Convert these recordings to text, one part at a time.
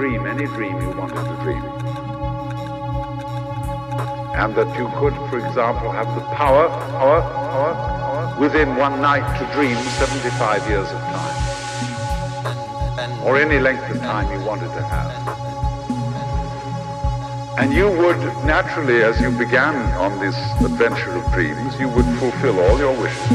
dream any dream you wanted to dream. And that you could, for example, have the power, power, power, within one night to dream 75 years of time. Or any length of time you wanted to have. And you would naturally, as you began on this adventure of dreams, you would fulfill all your wishes.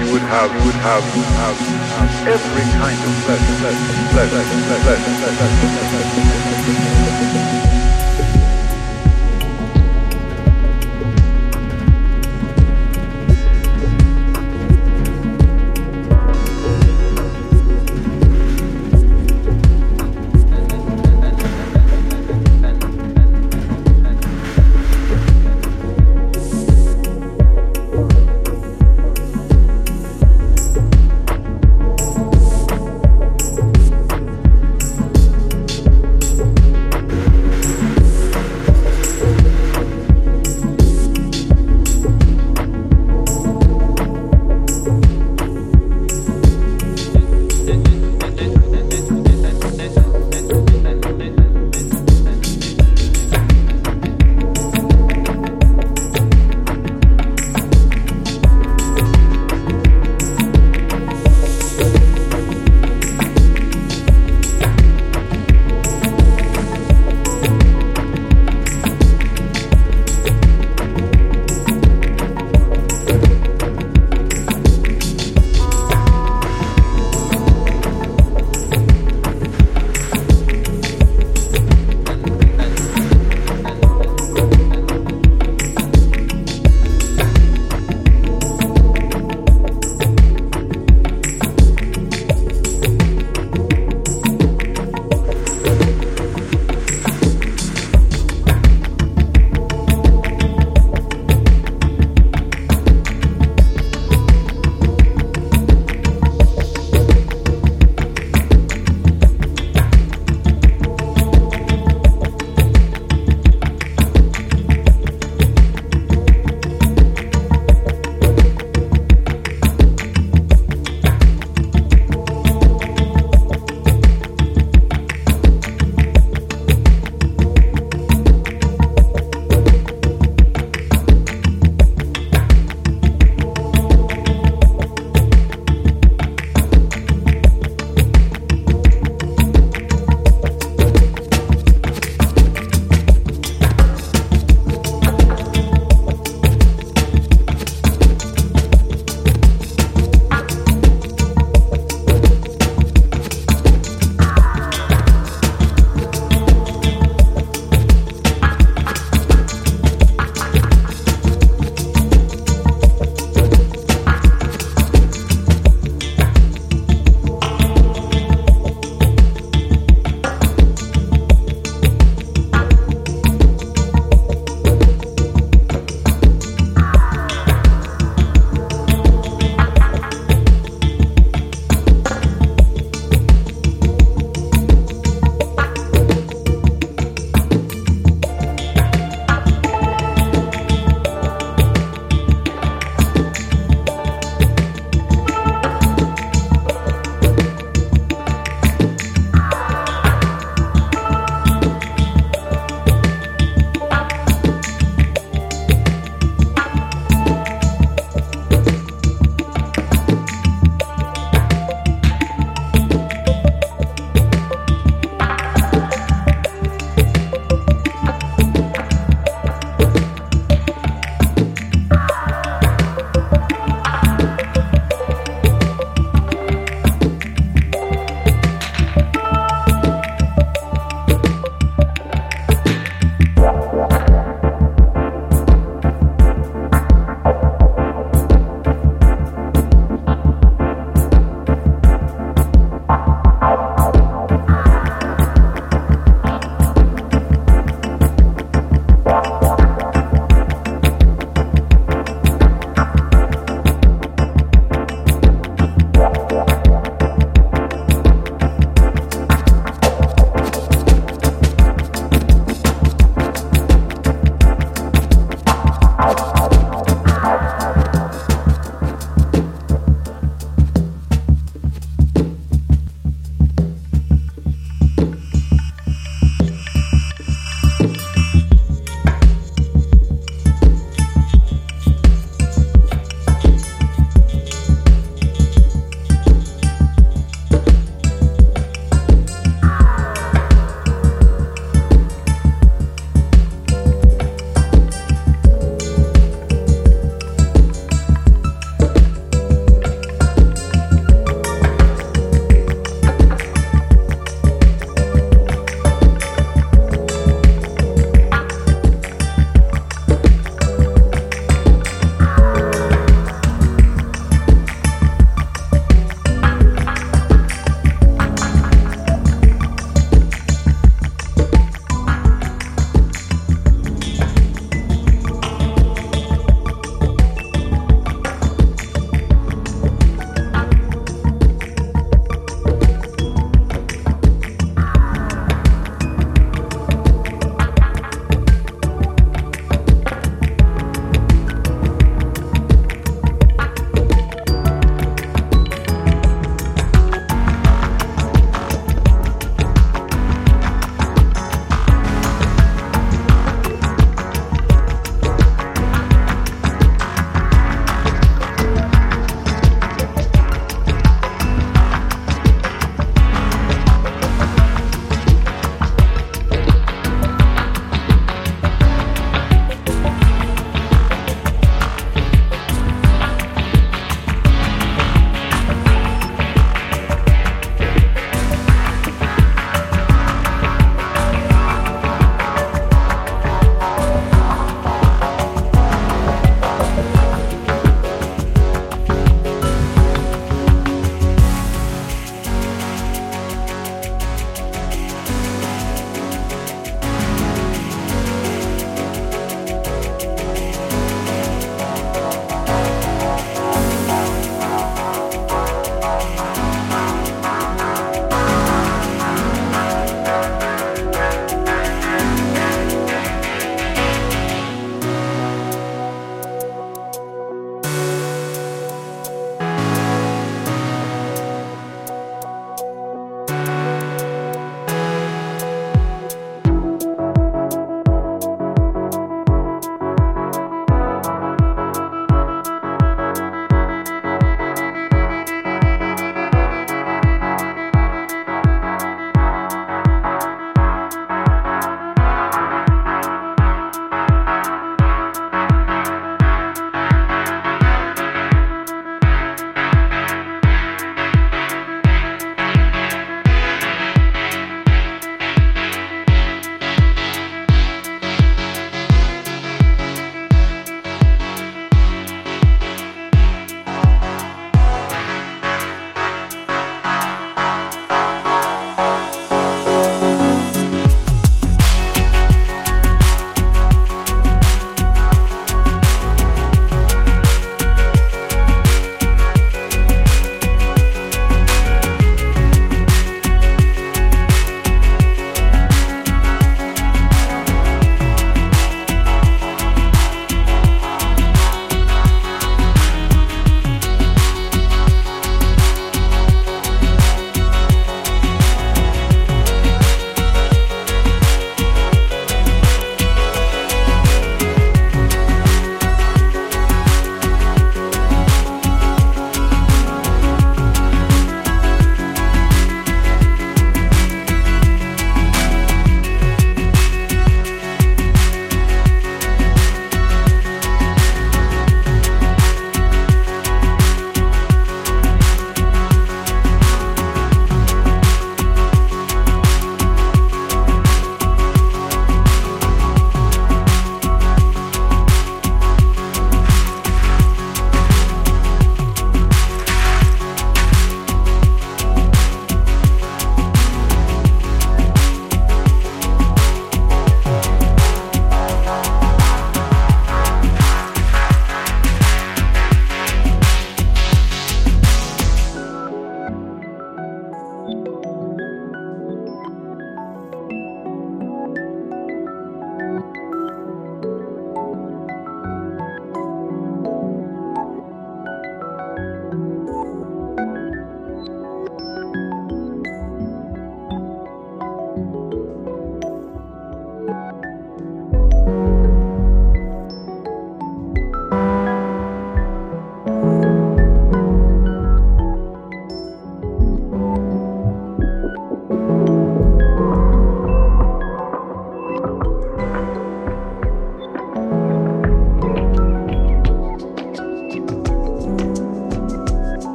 You would have, you would have, you have, have every kind of pleasure, pleasure, pleasure, pleasure, pleasure, pleasure, pleasure.